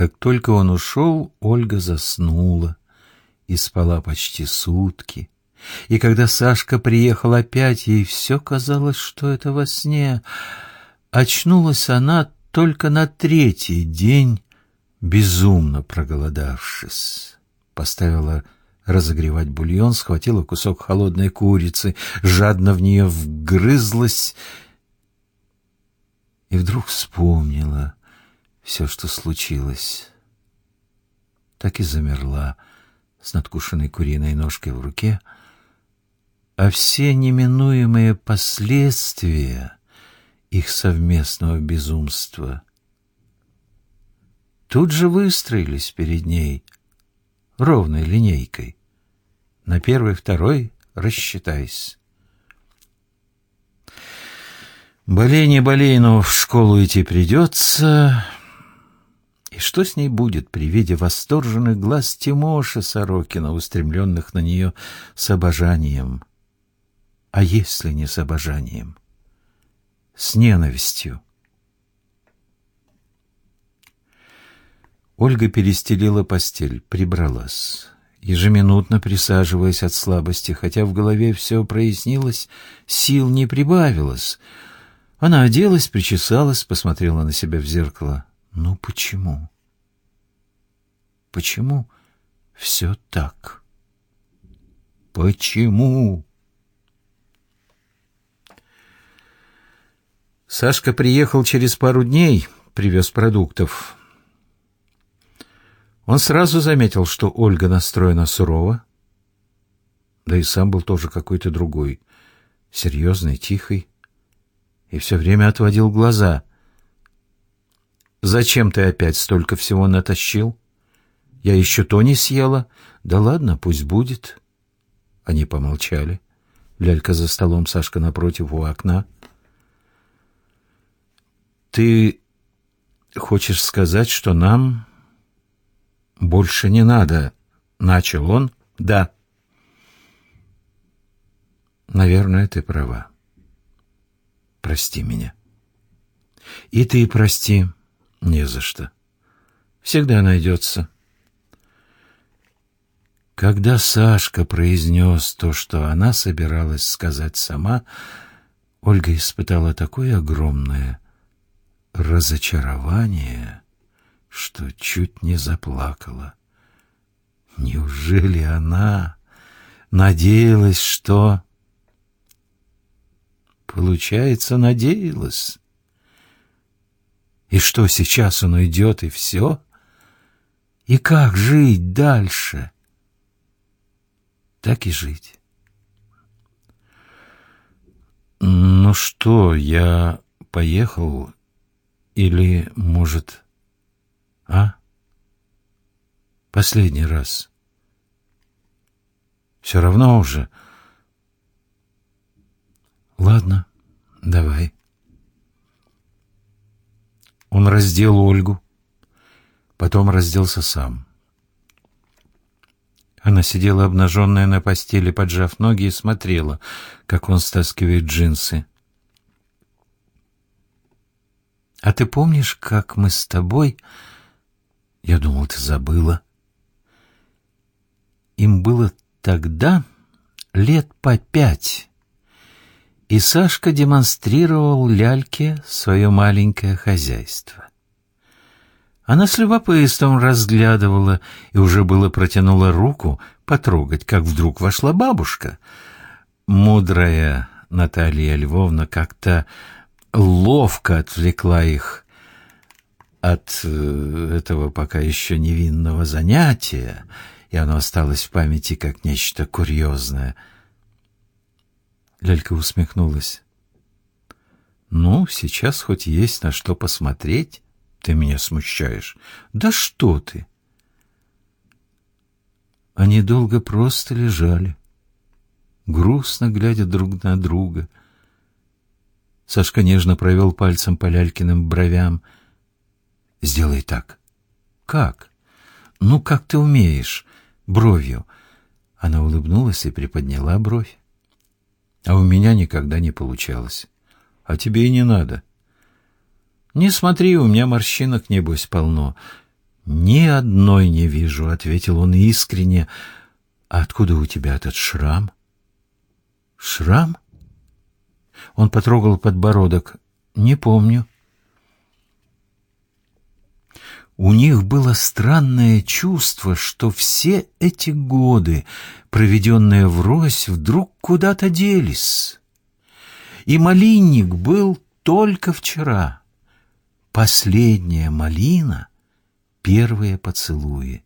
Как только он ушел, Ольга заснула и спала почти сутки. И когда Сашка приехал опять, ей все казалось, что это во сне. Очнулась она только на третий день, безумно проголодавшись. Поставила разогревать бульон, схватила кусок холодной курицы, жадно в нее вгрызлась и вдруг вспомнила все, что случилось. Так и замерла с надкушенной куриной ножкой в руке, а все неминуемые последствия их совместного безумства тут же выстроились перед ней ровной линейкой. На первый, второй рассчитайся. Болей не болей, но в школу идти придется. Что с ней будет при виде восторженных глаз Тимоши Сорокина, устремленных на нее с обожанием? А если не с обожанием? С ненавистью. Ольга перестелила постель, прибралась, ежеминутно присаживаясь от слабости, хотя в голове все прояснилось, сил не прибавилось. Она оделась, причесалась, посмотрела на себя в зеркало. Ну почему? Почему все так? Почему? Сашка приехал через пару дней, привез продуктов. Он сразу заметил, что Ольга настроена сурово, да и сам был тоже какой-то другой, серьезный, тихий, и все время отводил глаза — Зачем ты опять столько всего натащил? Я еще то не съела. Да ладно, пусть будет. Они помолчали. Лялька за столом, Сашка напротив у окна. Ты хочешь сказать, что нам больше не надо? Начал он. Да. Наверное, ты права. Прости меня. И ты прости. Не за что. Всегда найдется. Когда Сашка произнес то, что она собиралась сказать сама, Ольга испытала такое огромное разочарование, что чуть не заплакала. Неужели она надеялась, что... Получается, надеялась. И что, сейчас он уйдет, и все? И как жить дальше? Так и жить. Ну что, я поехал или, может, а? Последний раз. Все равно уже. Ладно, давай. Он раздел Ольгу, потом разделся сам. Она сидела обнаженная на постели, поджав ноги, и смотрела, как он стаскивает джинсы. «А ты помнишь, как мы с тобой...» «Я думал, ты забыла». Им было тогда лет по пять и Сашка демонстрировал ляльке свое маленькое хозяйство. Она с любопытством разглядывала и уже было протянула руку потрогать, как вдруг вошла бабушка. Мудрая Наталья Львовна как-то ловко отвлекла их от э, этого пока еще невинного занятия, и оно осталось в памяти как нечто курьезное — Лялька усмехнулась. «Ну, сейчас хоть есть на что посмотреть. Ты меня смущаешь. Да что ты!» Они долго просто лежали, грустно глядя друг на друга. Сашка нежно провел пальцем по Лялькиным бровям. «Сделай так». «Как?» «Ну, как ты умеешь?» «Бровью». Она улыбнулась и приподняла бровь. А у меня никогда не получалось. А тебе и не надо. Не смотри, у меня морщинок, небось, полно. «Ни одной не вижу», — ответил он искренне. «А откуда у тебя этот шрам?» «Шрам?» Он потрогал подбородок. «Не помню». У них было странное чувство, что все эти годы, проведенные врозь, вдруг куда-то делись. И малинник был только вчера. Последняя малина, первые поцелуи.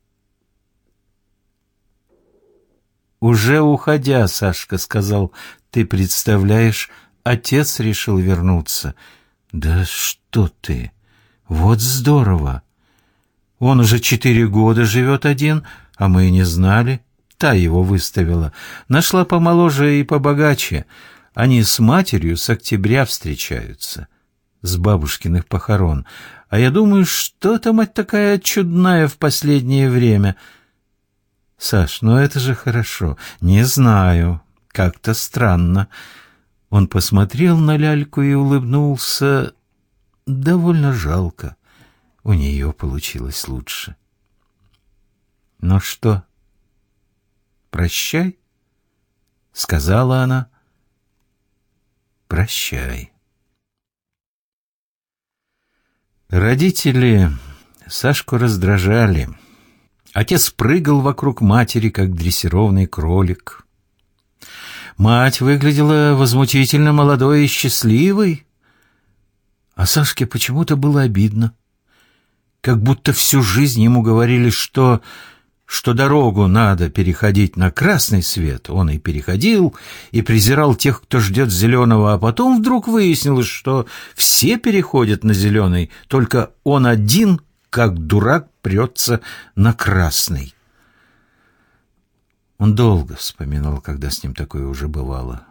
«Уже уходя, Сашка сказал, ты представляешь, отец решил вернуться». «Да что ты! Вот здорово! Он уже четыре года живет один, а мы и не знали. Та его выставила. Нашла помоложе и побогаче. Они с матерью с октября встречаются. С бабушкиных похорон. А я думаю, что то мать такая чудная в последнее время. Саш, ну это же хорошо. Не знаю. Как-то странно. Он посмотрел на ляльку и улыбнулся. Довольно жалко. У нее получилось лучше. «Ну что, прощай?» — сказала она. «Прощай». Родители Сашку раздражали. Отец прыгал вокруг матери, как дрессированный кролик. Мать выглядела возмутительно молодой и счастливой, а Сашке почему-то было обидно как будто всю жизнь ему говорили, что что дорогу надо переходить на красный свет, он и переходил, и презирал тех, кто ждет зеленого, а потом вдруг выяснилось, что все переходят на зеленый, только он один, как дурак, прется на красный. Он долго вспоминал, когда с ним такое уже бывало.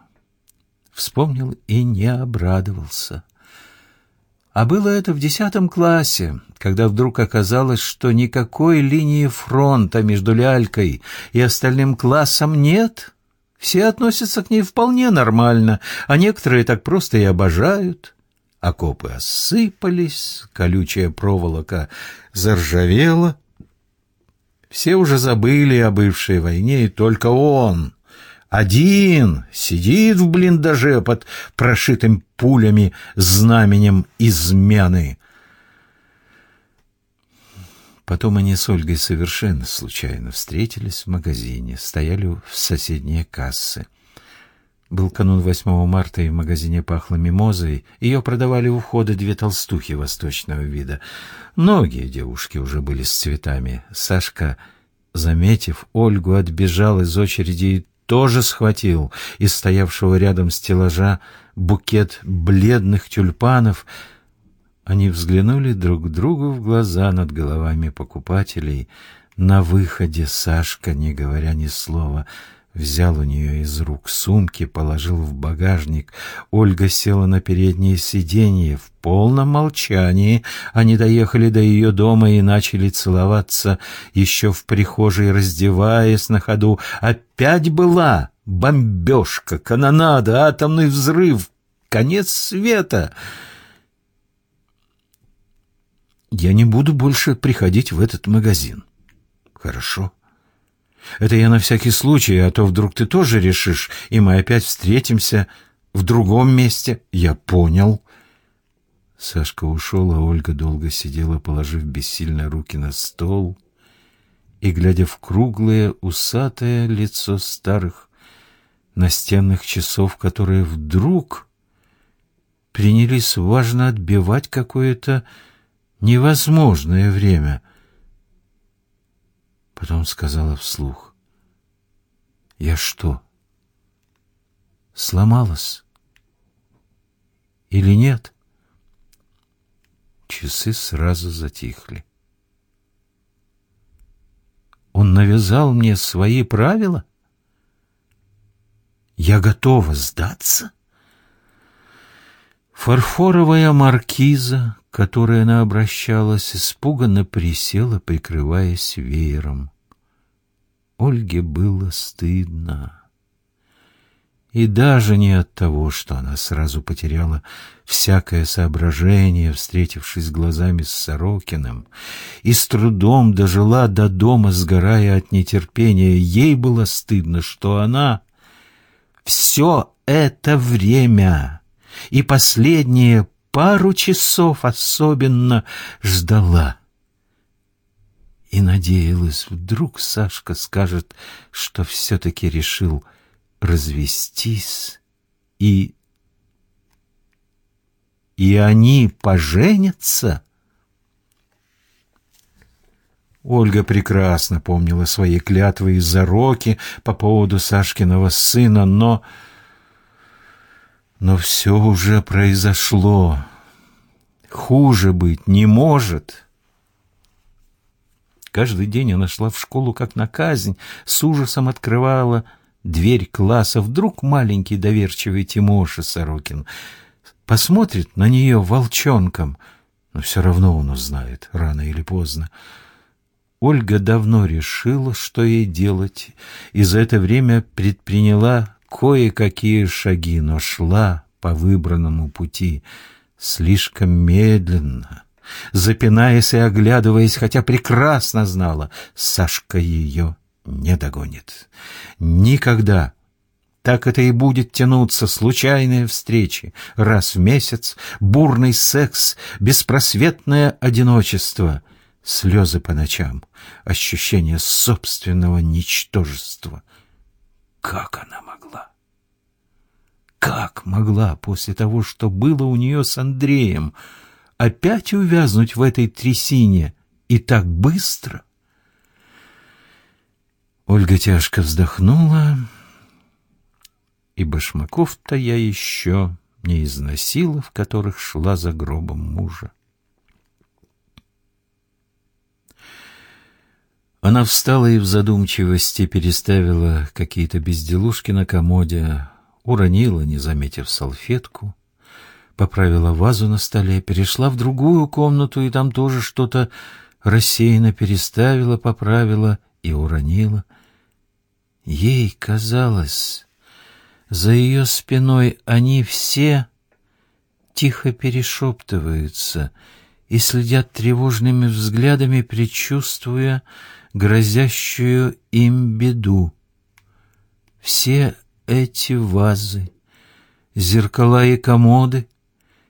Вспомнил и не обрадовался. А было это в десятом классе, когда вдруг оказалось, что никакой линии фронта между лялькой и остальным классом нет. Все относятся к ней вполне нормально, а некоторые так просто и обожают. Окопы осыпались, колючая проволока заржавела. Все уже забыли о бывшей войне, и только он один сидит в блиндаже под прошитым пулями знаменем измены. Потом они с Ольгой совершенно случайно встретились в магазине, стояли в соседние кассы. Был канун 8 марта, и в магазине пахло мимозой. Ее продавали у входа две толстухи восточного вида. Многие девушки уже были с цветами. Сашка, заметив Ольгу, отбежал из очереди и тоже схватил из стоявшего рядом стеллажа букет бледных тюльпанов. Они взглянули друг другу в глаза над головами покупателей. На выходе Сашка, не говоря ни слова, взял у нее из рук сумки, положил в багажник. Ольга села на переднее сиденье. В полном молчании они доехали до ее дома и начали целоваться, еще в прихожей раздеваясь на ходу. Опять была бомбежка, канонада, атомный взрыв, конец света. «Я не буду больше приходить в этот магазин». «Хорошо». Это я на всякий случай, а то вдруг ты тоже решишь, и мы опять встретимся в другом месте. Я понял. Сашка ушел, а Ольга долго сидела, положив бессильно руки на стол и глядя в круглое, усатое лицо старых настенных часов, которые вдруг принялись важно отбивать какое-то невозможное время — Потом сказала вслух. «Я что, сломалась? Или нет?» Часы сразу затихли. Он навязал мне свои правила? Я готова сдаться? Фарфоровая маркиза, которой она обращалась, испуганно присела, прикрываясь веером. Ольге было стыдно. И даже не от того, что она сразу потеряла всякое соображение, встретившись глазами с Сорокиным, и с трудом дожила до дома, сгорая от нетерпения. Ей было стыдно, что она все это время и последние пару часов особенно ждала. И надеялась, вдруг Сашка скажет, что все-таки решил развестись и... И они поженятся? Ольга прекрасно помнила свои клятвы и зароки по поводу Сашкиного сына, но... Но все уже произошло. Хуже быть не может. Каждый день она шла в школу как на казнь, с ужасом открывала дверь класса. Вдруг маленький доверчивый Тимоша Сорокин посмотрит на нее волчонком, но все равно он узнает, рано или поздно. Ольга давно решила, что ей делать, и за это время предприняла кое-какие шаги, но шла по выбранному пути слишком медленно, запинаясь и оглядываясь, хотя прекрасно знала, Сашка ее не догонит. Никогда. Так это и будет тянуться случайные встречи, раз в месяц, бурный секс, беспросветное одиночество, слезы по ночам, ощущение собственного ничтожества. Как она могла? Как могла после того, что было у нее с Андреем, опять увязнуть в этой трясине и так быстро — Ольга тяжко вздохнула, и башмаков-то я еще не износила, в которых шла за гробом мужа. Она встала и в задумчивости переставила какие-то безделушки на комоде, уронила, не заметив салфетку, поправила вазу на столе, перешла в другую комнату и там тоже что-то рассеянно переставила, поправила и уронила. Ей казалось, за ее спиной они все тихо перешептываются и следят тревожными взглядами, предчувствуя грозящую им беду. Все эти вазы, зеркала и комоды,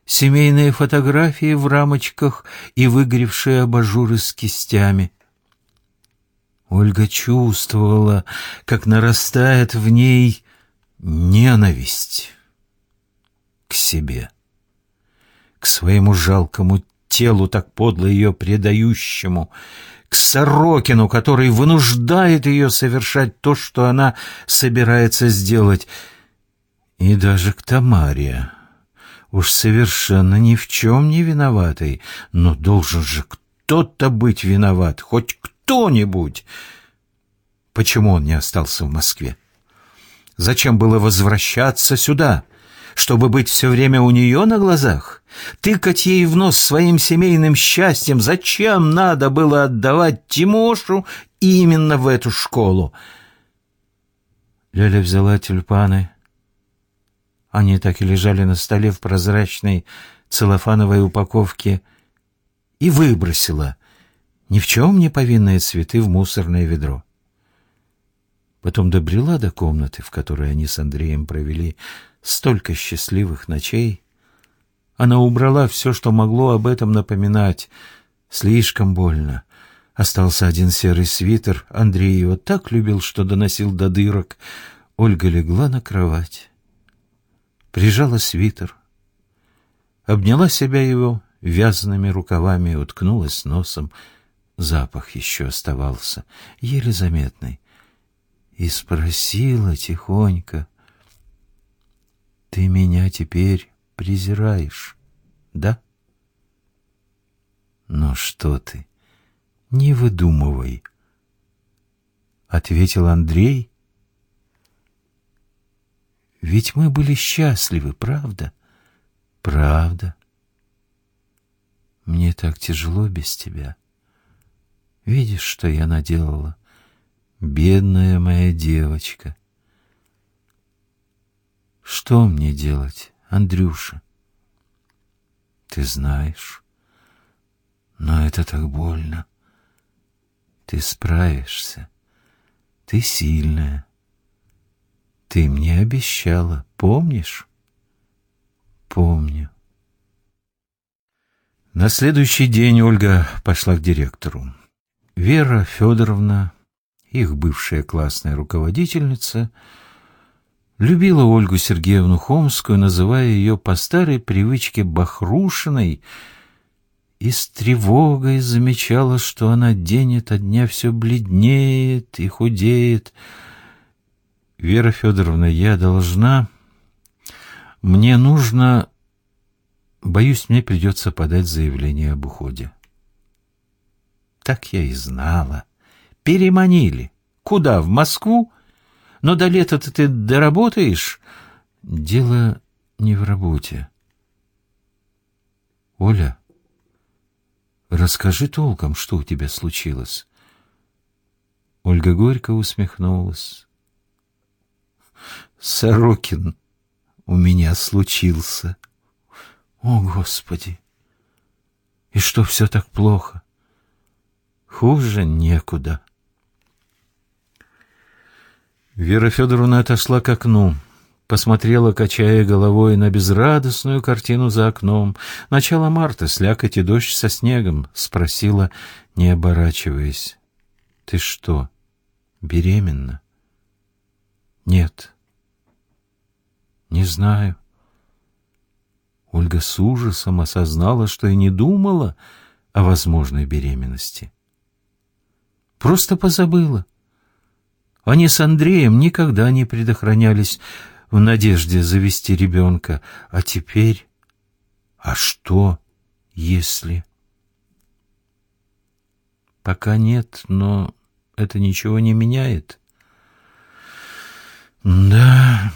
семейные фотографии в рамочках и выгоревшие абажуры с кистями — Ольга чувствовала, как нарастает в ней ненависть к себе, к своему жалкому телу, так подло ее предающему, к Сорокину, который вынуждает ее совершать то, что она собирается сделать, и даже к Тамаре, уж совершенно ни в чем не виноватой, но должен же кто-то быть виноват, хоть кто кто-нибудь. Почему он не остался в Москве? Зачем было возвращаться сюда? Чтобы быть все время у нее на глазах? Тыкать ей в нос своим семейным счастьем? Зачем надо было отдавать Тимошу именно в эту школу? Ляля взяла тюльпаны. Они так и лежали на столе в прозрачной целлофановой упаковке и выбросила ни в чем не повинные цветы в мусорное ведро. Потом добрела до комнаты, в которой они с Андреем провели столько счастливых ночей. Она убрала все, что могло об этом напоминать. Слишком больно. Остался один серый свитер. Андрей его так любил, что доносил до дырок. Ольга легла на кровать, прижала свитер, обняла себя его вязаными рукавами и уткнулась носом запах еще оставался, еле заметный, и спросила тихонько, «Ты меня теперь презираешь, да?» «Ну что ты, не выдумывай», — ответил Андрей. «Ведь мы были счастливы, правда?» «Правда. Мне так тяжело без тебя». Видишь, что я наделала? Бедная моя девочка. Что мне делать, Андрюша? Ты знаешь, но это так больно. Ты справишься. Ты сильная. Ты мне обещала, помнишь? Помню. На следующий день Ольга пошла к директору. Вера Федоровна, их бывшая классная руководительница, любила Ольгу Сергеевну Хомскую, называя ее по старой привычке Бахрушиной, и с тревогой замечала, что она день ото дня все бледнеет и худеет. «Вера Федоровна, я должна... Мне нужно Боюсь, мне придется подать заявление об уходе. Так я и знала. Переманили. Куда? В Москву? Но до лета-то ты доработаешь? Дело не в работе. Оля, расскажи толком, что у тебя случилось. Ольга горько усмехнулась. Сорокин у меня случился. О, Господи! И что все так плохо? Хуже некуда. Вера Федоровна отошла к окну, посмотрела, качая головой, на безрадостную картину за окном. Начало марта, слякоть и дождь со снегом, спросила, не оборачиваясь. — Ты что, беременна? — Нет. — Не знаю. Ольга с ужасом осознала, что и не думала о возможной беременности. Просто позабыла. Они с Андреем никогда не предохранялись в надежде завести ребенка. А теперь... А что, если... Пока нет, но это ничего не меняет. Да...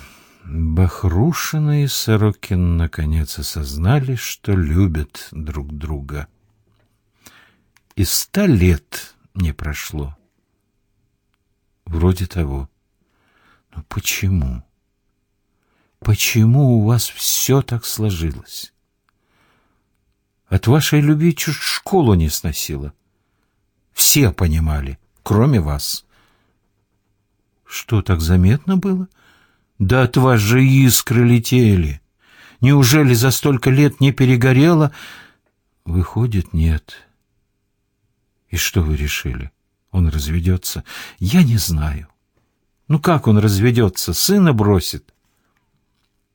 Бахрушина и Сорокин наконец осознали, что любят друг друга. И ста лет не прошло. Вроде того. Но почему? Почему у вас все так сложилось? От вашей любви чуть школу не сносило. Все понимали, кроме вас. Что, так заметно было? — да от вас же искры летели. Неужели за столько лет не перегорело? Выходит, нет. И что вы решили? Он разведется? Я не знаю. Ну как он разведется? Сына бросит?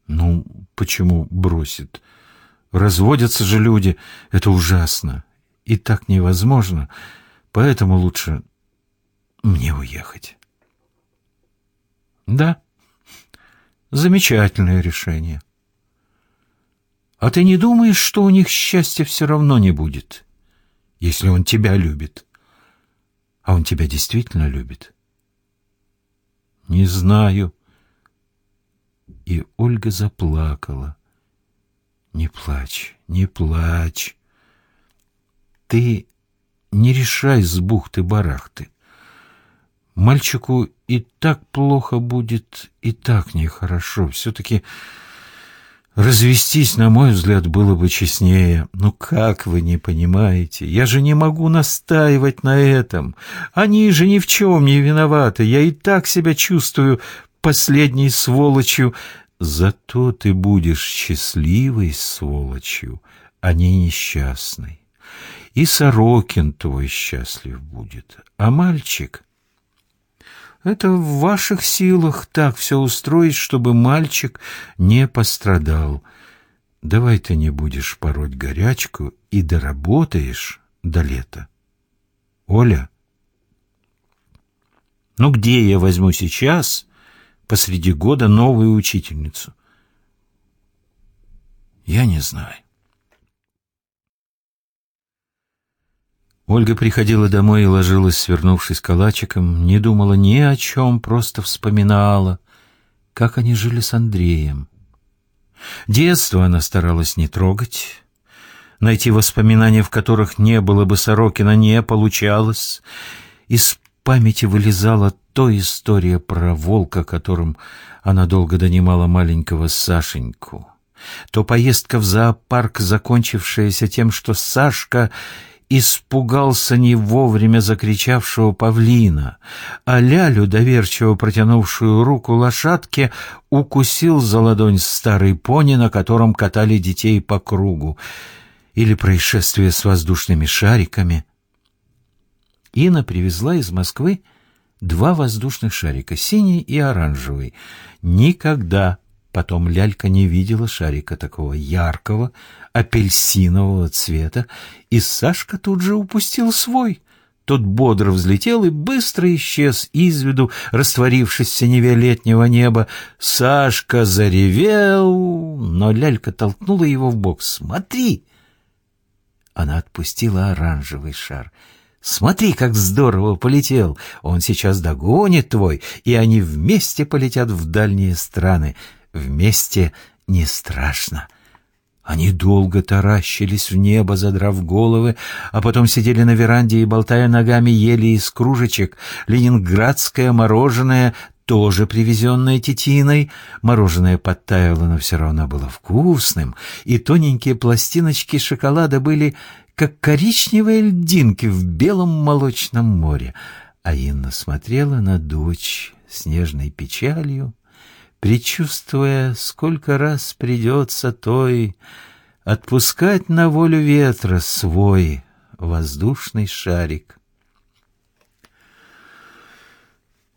Ну, почему бросит? Разводятся же люди. Это ужасно. И так невозможно. Поэтому лучше мне уехать. Да. Замечательное решение. А ты не думаешь, что у них счастья все равно не будет, если он тебя любит? А он тебя действительно любит? Не знаю. И Ольга заплакала. Не плачь, не плачь. Ты не решай с бухты-барахты. Мальчику и так плохо будет, и так нехорошо. Все-таки развестись, на мой взгляд, было бы честнее. Ну как вы не понимаете? Я же не могу настаивать на этом. Они же ни в чем не виноваты. Я и так себя чувствую последней сволочью. Зато ты будешь счастливой сволочью, а не несчастной. И Сорокин твой счастлив будет, а мальчик... Это в ваших силах так все устроить, чтобы мальчик не пострадал. Давай ты не будешь пороть горячку и доработаешь до лета. Оля? Ну где я возьму сейчас посреди года новую учительницу? Я не знаю. Ольга приходила домой и ложилась, свернувшись калачиком, не думала ни о чем, просто вспоминала, как они жили с Андреем. Детство она старалась не трогать. Найти воспоминания, в которых не было бы Сорокина, не получалось. Из памяти вылезала то история про волка, которым она долго донимала маленького Сашеньку, то поездка в зоопарк, закончившаяся тем, что Сашка испугался не вовремя закричавшего павлина, а Лялю, доверчиво протянувшую руку лошадке, укусил за ладонь старый пони, на котором катали детей по кругу, или происшествие с воздушными шариками. Ина привезла из Москвы два воздушных шарика, синий и оранжевый. Никогда потом лялька не видела шарика такого яркого, апельсинового цвета, и Сашка тут же упустил свой. Тот бодро взлетел и быстро исчез из виду, растворившись в синеве летнего неба. Сашка заревел, но лялька толкнула его в бок. «Смотри!» Она отпустила оранжевый шар — Смотри, как здорово полетел! Он сейчас догонит твой, и они вместе полетят в дальние страны. Вместе не страшно. Они долго таращились в небо, задрав головы, а потом сидели на веранде и, болтая ногами, ели из кружечек ленинградское мороженое, тоже привезенное тетиной. Мороженое подтаяло, но все равно было вкусным, и тоненькие пластиночки шоколада были как коричневые льдинки в белом молочном море. А Инна смотрела на дочь с нежной печалью, предчувствуя, сколько раз придется той отпускать на волю ветра свой воздушный шарик.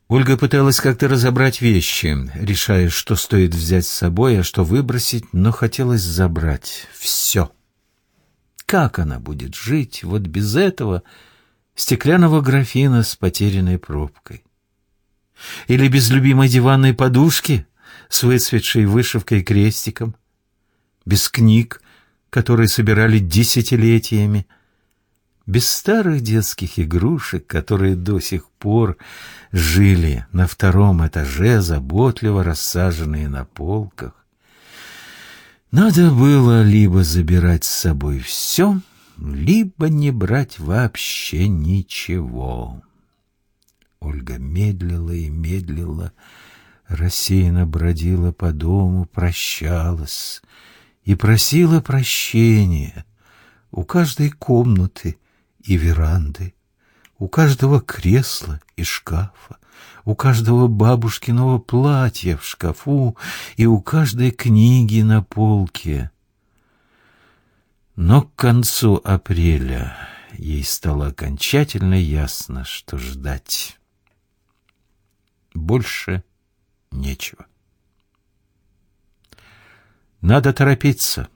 Ольга пыталась как-то разобрать вещи, решая, что стоит взять с собой, а что выбросить, но хотелось забрать все. Как она будет жить вот без этого стеклянного графина с потерянной пробкой? Или без любимой диванной подушки с выцветшей вышивкой крестиком? Без книг, которые собирали десятилетиями? Без старых детских игрушек, которые до сих пор жили на втором этаже, заботливо рассаженные на полках? Надо было либо забирать с собой все, либо не брать вообще ничего. Ольга медлила и медлила, рассеянно бродила по дому, прощалась и просила прощения у каждой комнаты и веранды, у каждого кресла и шкафа, у каждого бабушкиного платья в шкафу и у каждой книги на полке. Но к концу апреля ей стало окончательно ясно, что ждать больше нечего. Надо торопиться.